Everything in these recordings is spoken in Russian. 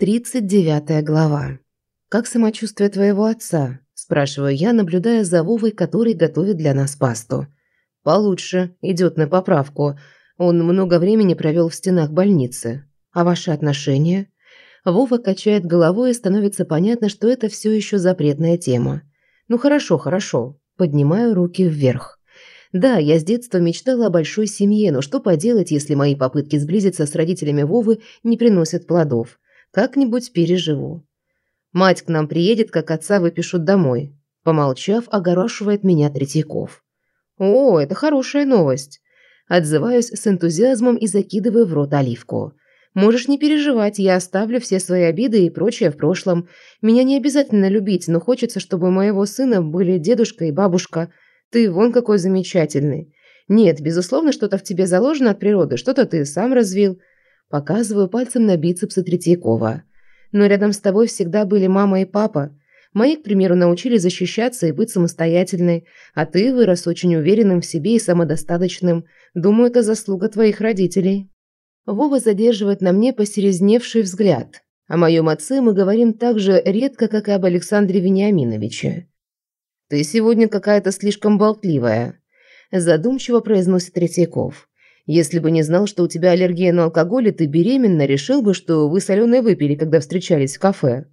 39 глава. «Как самочувствие твоего отца?» – спрашиваю я, наблюдая за Вовой, который готовит для нас пасту. «Получше. Идет на поправку. Он много времени провел в стенах больницы. А ваши отношения?» Вова качает головой и становится понятно, что это все еще запретная тема. «Ну хорошо, хорошо». Поднимаю руки вверх. Да, я с детства мечтала о большой семье, но что поделать, если мои попытки сблизиться с родителями Вовы не приносят плодов? Как-нибудь переживу. Мать к нам приедет, как отца выпишут домой. Помолчав, огорошивает меня Третьяков. О, это хорошая новость. Отзываюсь с энтузиазмом и закидываю в рот оливку. Можешь не переживать, я оставлю все свои обиды и прочее в прошлом. Меня не обязательно любить, но хочется, чтобы у моего сына были дедушка и бабушка. Ты вон какой замечательный. Нет, безусловно, что-то в тебе заложено от природы, что-то ты сам развил. Показываю пальцем на бицепсы Третьякова. Но рядом с тобой всегда были мама и папа. Мои, к примеру, научили защищаться и быть самостоятельной, а ты вырос очень уверенным в себе и самодостаточным. Думаю, это заслуга твоих родителей. Вова задерживает на мне посерезневший взгляд. О моем отце мы говорим так же редко, как и об Александре Вениаминовиче. «Ты сегодня какая-то слишком болтливая», – задумчиво произносит Третьяков. Если бы не знал, что у тебя аллергия на алкоголь, и ты беременна, решил бы, что вы соленое выпили, когда встречались в кафе.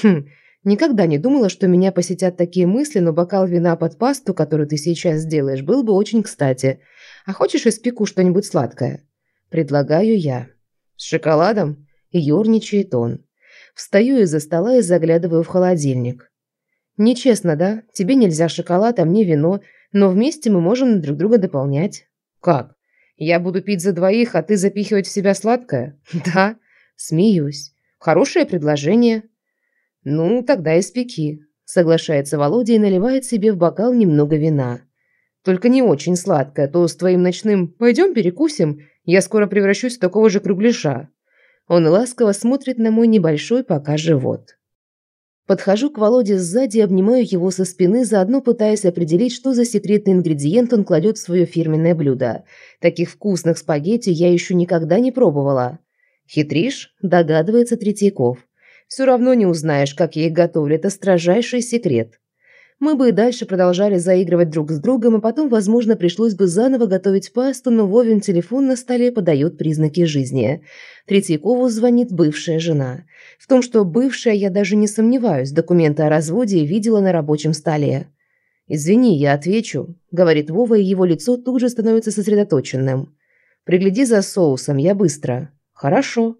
Хм, никогда не думала, что меня посетят такие мысли, но бокал вина под пасту, которую ты сейчас сделаешь, был бы очень кстати. А хочешь испеку что-нибудь сладкое? Предлагаю я. С шоколадом? Ёрничает он. Встаю из-за стола и заглядываю в холодильник. Нечестно, да? Тебе нельзя шоколад, а мне вино, но вместе мы можем друг друга дополнять. Как? Я буду пить за двоих, а ты запихивать в себя сладкое? Да, смеюсь. Хорошее предложение. Ну, тогда испеки. Соглашается Володя и наливает себе в бокал немного вина. Только не очень сладкое, то с твоим ночным «пойдем перекусим» я скоро превращусь в такого же кругляша. Он ласково смотрит на мой небольшой пока живот. Подхожу к Володе сзади и обнимаю его со спины, заодно пытаясь определить, что за секретный ингредиент он кладет в свое фирменное блюдо. Таких вкусных спагетти я еще никогда не пробовала. «Хитришь?» – догадывается Третьяков. «Все равно не узнаешь, как я их готовлю, это строжайший секрет». Мы бы и дальше продолжали заигрывать друг с другом, и потом, возможно, пришлось бы заново готовить пасту, но Вовин телефон на столе подает признаки жизни. Третьякову звонит бывшая жена. В том, что бывшая, я даже не сомневаюсь, документы о разводе видела на рабочем столе. «Извини, я отвечу», – говорит Вова, и его лицо тут же становится сосредоточенным. «Пригляди за соусом, я быстро». «Хорошо».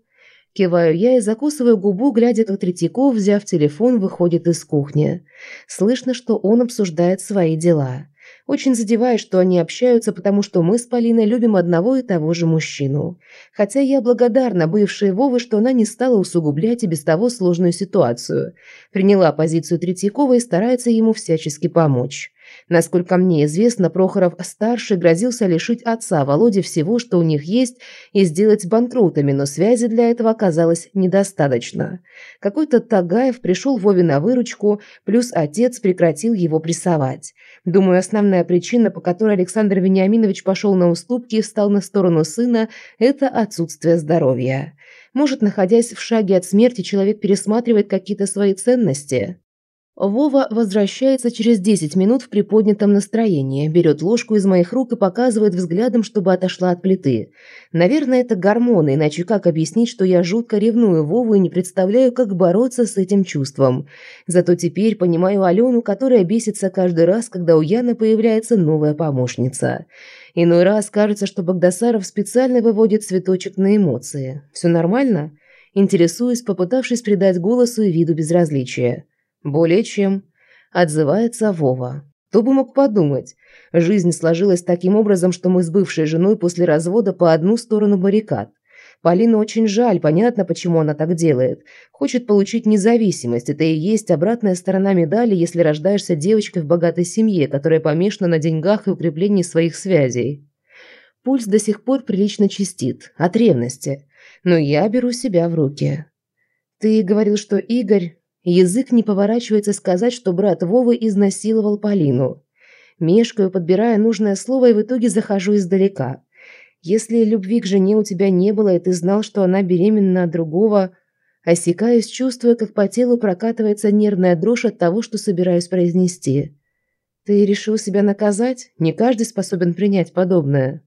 Киваю я и закусываю губу, глядя, как Третьяков, взяв телефон, выходит из кухни. Слышно, что он обсуждает свои дела. Очень задевает, что они общаются, потому что мы с Полиной любим одного и того же мужчину. Хотя я благодарна бывшей Вовы, что она не стала усугублять и без того сложную ситуацию. Приняла позицию Третьякова и старается ему всячески помочь. Насколько мне известно, Прохоров-старший грозился лишить отца Володи всего, что у них есть, и сделать банкротами, но связи для этого оказалось недостаточно. Какой-то Тагаев пришел Вове на выручку, плюс отец прекратил его прессовать. Думаю, основная причина, по которой Александр Вениаминович пошел на уступки и встал на сторону сына, это отсутствие здоровья. Может, находясь в шаге от смерти, человек пересматривает какие-то свои ценности? Вова возвращается через 10 минут в приподнятом настроении, берет ложку из моих рук и показывает взглядом, чтобы отошла от плиты. Наверное, это гормоны, иначе как объяснить, что я жутко ревную Вову и не представляю, как бороться с этим чувством. Зато теперь понимаю Алену, которая бесится каждый раз, когда у Яны появляется новая помощница. Иной раз кажется, что Богдасаров специально выводит цветочек на эмоции. Все нормально? Интересуюсь, попытавшись придать голосу и виду безразличия. «Более чем», – отзывается Вова. Кто бы мог подумать? Жизнь сложилась таким образом, что мы с бывшей женой после развода по одну сторону баррикад. Полину очень жаль, понятно, почему она так делает. Хочет получить независимость. Это и есть обратная сторона медали, если рождаешься девочкой в богатой семье, которая помешана на деньгах и укреплении своих связей. Пульс до сих пор прилично чистит. От ревности. Но я беру себя в руки. Ты говорил, что Игорь Язык не поворачивается сказать, что брат Вовы изнасиловал Полину. Мешкаю, подбирая нужное слово, и в итоге захожу издалека. Если любви к жене у тебя не было, и ты знал, что она беременна от другого, Осекаюсь, чувствуя, как по телу прокатывается нервная дрожь от того, что собираюсь произнести. «Ты решил себя наказать? Не каждый способен принять подобное».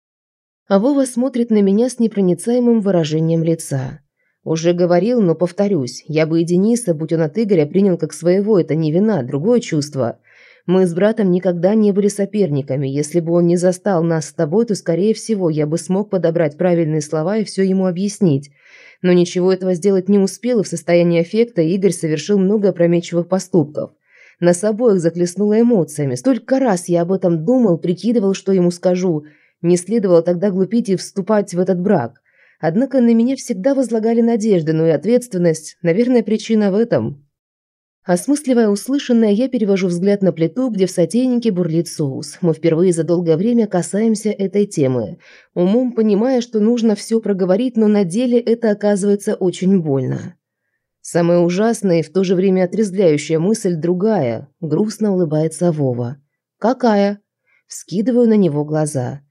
А Вова смотрит на меня с непроницаемым выражением лица. Уже говорил, но повторюсь, я бы и Дениса, будь он от Игоря, принял как своего, это не вина, другое чувство. Мы с братом никогда не были соперниками. Если бы он не застал нас с тобой, то, скорее всего, я бы смог подобрать правильные слова и все ему объяснить. Но ничего этого сделать не успел, и в состоянии аффекта Игорь совершил много опрометчивых поступков. Нас обоих захлестнуло эмоциями. Столько раз я об этом думал, прикидывал, что ему скажу. Не следовало тогда глупить и вступать в этот брак. Однако на меня всегда возлагали надежды, но и ответственность. Наверное, причина в этом. Осмысливая услышанное, я перевожу взгляд на плиту, где в сотейнике бурлит соус. Мы впервые за долгое время касаемся этой темы. Умом понимая, что нужно все проговорить, но на деле это оказывается очень больно. Самая ужасная и в то же время отрезвляющая мысль другая. Грустно улыбается Вова. «Какая?» Вскидываю на него глаза.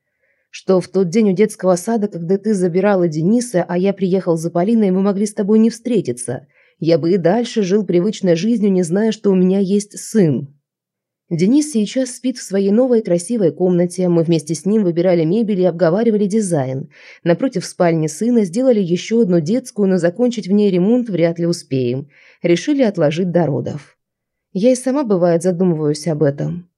«Что в тот день у детского сада, когда ты забирала Дениса, а я приехал за Полиной, мы могли с тобой не встретиться» я бы и дальше жил привычной жизнью, не зная, что у меня есть сын. Денис сейчас спит в своей новой красивой комнате. Мы вместе с ним выбирали мебель и обговаривали дизайн. Напротив спальни сына сделали еще одну детскую, но закончить в ней ремонт вряд ли успеем. Решили отложить до родов. Я и сама, бывает, задумываюсь об этом.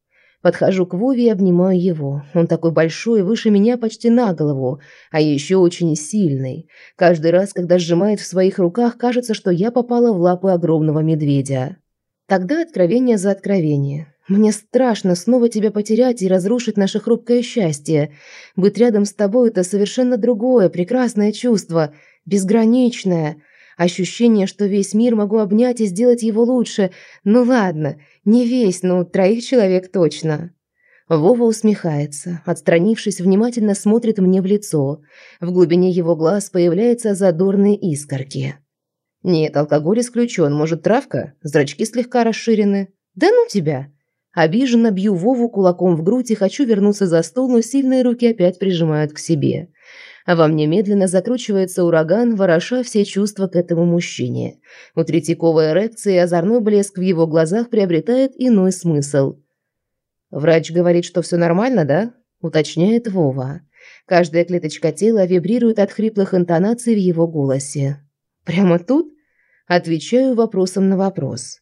Подхожу к Вове и обнимаю его. Он такой большой, выше меня почти на голову, а еще очень сильный. Каждый раз, когда сжимает в своих руках, кажется, что я попала в лапы огромного медведя. Тогда откровение за откровение. Мне страшно снова тебя потерять и разрушить наше хрупкое счастье. Быть рядом с тобой – это совершенно другое, прекрасное чувство, безграничное. Ощущение, что весь мир могу обнять и сделать его лучше. Ну ладно, не весь, но троих человек точно. Вова усмехается, отстранившись, внимательно смотрит мне в лицо. В глубине его глаз появляются задорные искорки. Нет, алкоголь исключен, может, травка? Зрачки слегка расширены. Да ну тебя! Обиженно бью Вову кулаком в грудь и хочу вернуться за стол, но сильные руки опять прижимают к себе а во мне медленно закручивается ураган, вороша все чувства к этому мужчине. У Третьяковой эрекции озорной блеск в его глазах приобретает иной смысл. «Врач говорит, что все нормально, да?» – уточняет Вова. Каждая клеточка тела вибрирует от хриплых интонаций в его голосе. «Прямо тут?» – отвечаю вопросом на вопрос.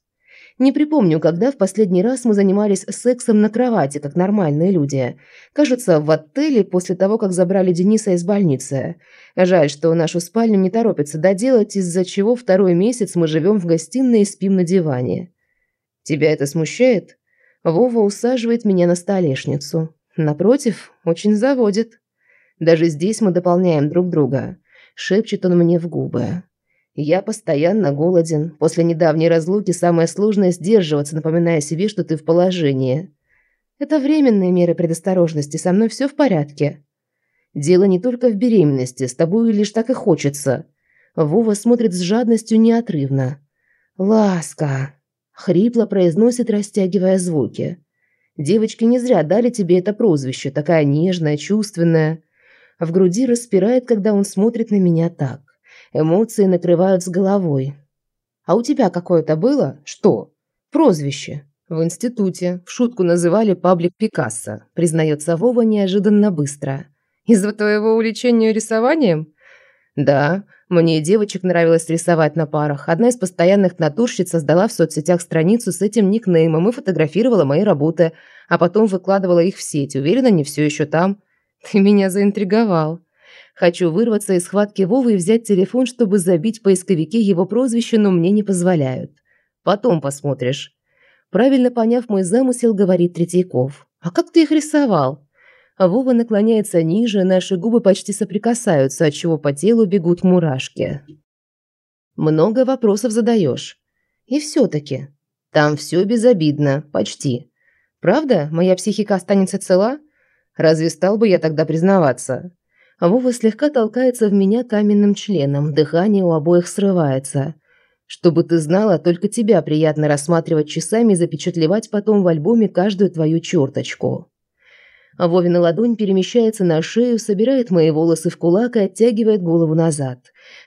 Не припомню, когда в последний раз мы занимались сексом на кровати, как нормальные люди. Кажется, в отеле после того, как забрали Дениса из больницы. Жаль, что нашу спальню не торопится доделать, из-за чего второй месяц мы живем в гостиной и спим на диване. Тебя это смущает? Вова усаживает меня на столешницу. Напротив, очень заводит. Даже здесь мы дополняем друг друга. Шепчет он мне в губы. Я постоянно голоден. После недавней разлуки самое сложное сдерживаться, напоминая себе, что ты в положении. Это временные меры предосторожности, со мной все в порядке. Дело не только в беременности, с тобой лишь так и хочется. Вова смотрит с жадностью неотрывно. «Ласка!» – хрипло произносит, растягивая звуки. «Девочки не зря дали тебе это прозвище, такая нежная, чувственная». В груди распирает, когда он смотрит на меня так. Эмоции накрывают с головой. А у тебя какое-то было? Что? Прозвище. В институте в шутку называли паблик Пикассо, признается Вова неожиданно быстро. Из-за твоего увлечения рисованием? Да, мне девочек нравилось рисовать на парах. Одна из постоянных натурщиц создала в соцсетях страницу с этим никнеймом и фотографировала мои работы, а потом выкладывала их в сеть. Уверена, не все еще там. Ты меня заинтриговал. Хочу вырваться из схватки Вовы и взять телефон, чтобы забить поисковике его прозвище, но мне не позволяют. Потом посмотришь. Правильно поняв мой замысел, говорит Третьяков. А как ты их рисовал? А Вова наклоняется ниже, наши губы почти соприкасаются, отчего по телу бегут мурашки. Много вопросов задаешь. И все-таки. Там все безобидно, почти. Правда, моя психика останется цела? Разве стал бы я тогда признаваться? А Вова слегка толкается в меня каменным членом, дыхание у обоих срывается. Чтобы ты знала, только тебя приятно рассматривать часами и запечатлевать потом в альбоме каждую твою черточку. Вовина ладонь перемещается на шею, собирает мои волосы в кулак и оттягивает голову назад.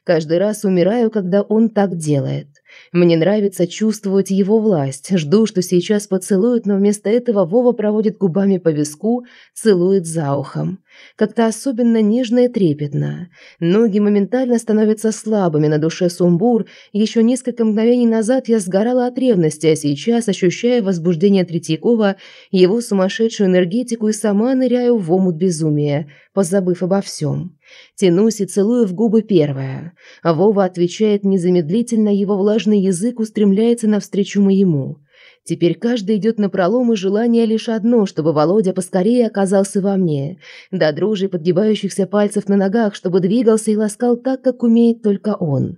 Каждый раз умираю, когда он так делает. Мне нравится чувствовать его власть. Жду, что сейчас поцелует, но вместо этого Вова проводит губами по виску, целует за ухом. Как-то особенно нежно и трепетно. Ноги моментально становятся слабыми, на душе сумбур. Еще несколько мгновений назад я сгорала от ревности, а сейчас, ощущая возбуждение Третьякова, его сумасшедшую энергетику и сама ныряю в омут безумия, позабыв обо всем. Тянусь и целую в губы первая. Вова отвечает незамедлительно, его влажный язык устремляется навстречу моему. Теперь каждый идет на пролом, и желание лишь одно, чтобы Володя поскорее оказался во мне. До дрожи подгибающихся пальцев на ногах, чтобы двигался и ласкал так, как умеет только он.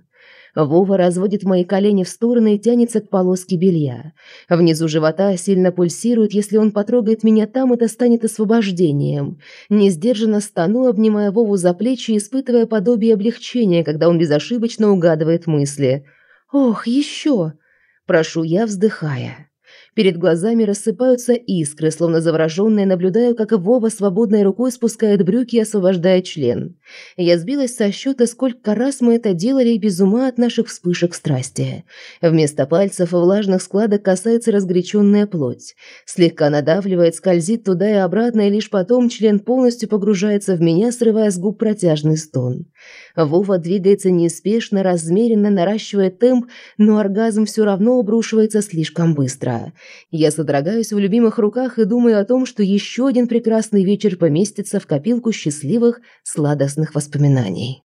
Вова разводит мои колени в стороны и тянется к полоске белья. Внизу живота сильно пульсирует, если он потрогает меня там, это станет освобождением. Несдержанно стану, обнимая Вову за плечи, испытывая подобие облегчения, когда он безошибочно угадывает мысли. «Ох, еще!» – прошу я, вздыхая. Перед глазами рассыпаются искры, словно завороженная, наблюдаю, как Вова свободной рукой спускает брюки и освобождает член. Я сбилась со счета, сколько раз мы это делали, и без ума от наших вспышек страсти. Вместо пальцев влажных складок касается разгоряченная плоть. Слегка надавливает, скользит туда и обратно, и лишь потом член полностью погружается в меня, срывая с губ протяжный стон. Вова двигается неспешно, размеренно, наращивая темп, но оргазм все равно обрушивается слишком быстро. Я содрогаюсь в любимых руках и думаю о том, что еще один прекрасный вечер поместится в копилку счастливых, сладостных воспоминаний.